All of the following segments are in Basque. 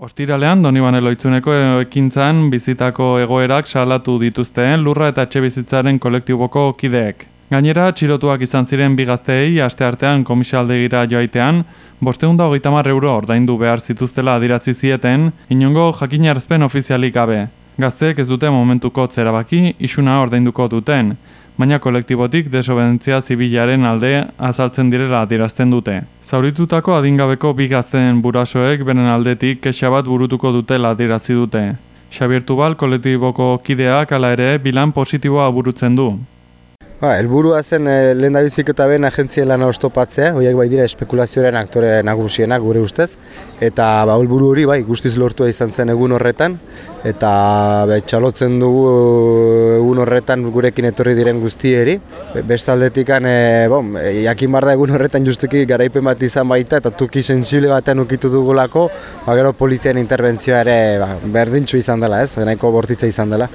Ostiralean, Donibane Loitzuneko ekintzan bizitako egoerak salatu dituzteen lurra eta etxe bizitzaren kolektiboko kideek. Gainera, txirotuak izan ziren bigazteei aste artean komisaldegira joaitean, bosteunda hogeita euro ordaindu behar zituztela adiratzi zieten, inongo jakinarzpen ofizialik gabe. Gazteek ez dute momentuko tzerabaki, isuna ordainduko duten, baina kolektibotik desobentzia zibilaren alde azaltzen direla adirazten dute. Zauritutako adingabeko bi gazten burasoek beren aldetik kexa bat burutuko dutela adirazi dute. Xabier Tubal kolektiboko kideak ala ere bilan positiboa burutzen du. Ba, elburua zen e, lehen da eta ben agentzien lana ostopatzea, horiek bai dira espekulazioaren aktore nagusienak gure ustez, eta ba, elburu hori bai guztiz lortua izan zen egun horretan, eta be, txalotzen dugu egun horretan gurekin etorri diren guztieri. Bestaldetik, e, bon, e, jakin barda egun horretan justuki garaipen bat izan baita, eta tuki sensible batean ukitu dugulako, ba, gero polizian interbentzioa ere ba, berdintxu izan dela, ez, nahiko bortitza izan dela.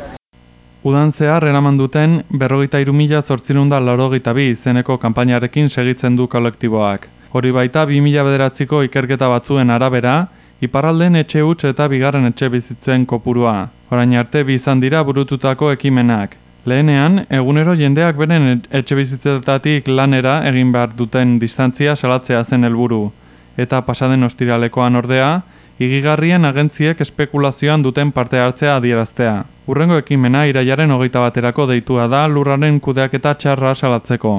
Udan zehar eraman duten berrogeita irumila zortzirunda laurogeita bi izeneko kanpainarekin segitzen du kolektiboak. Hori baita bi mila bederatziko ikerketa batzuen arabera, iparralden etxe huts eta bigarren etxe bizitzen kopurua. Orain arte bi izan dira burututako ekimenak. Lehenean, egunero jendeak beren etxe bizitzetatik lanera egin behar duten distantzia salatzea zen helburu. Eta pasaden ostiralekoan ordea, igigarrien agentziek espekulazioan duten parte hartzea adieraztea. Urrengo ekimena iraiaren hogeita baterako deitua da lurraren kudeaketa txarra salatzeko.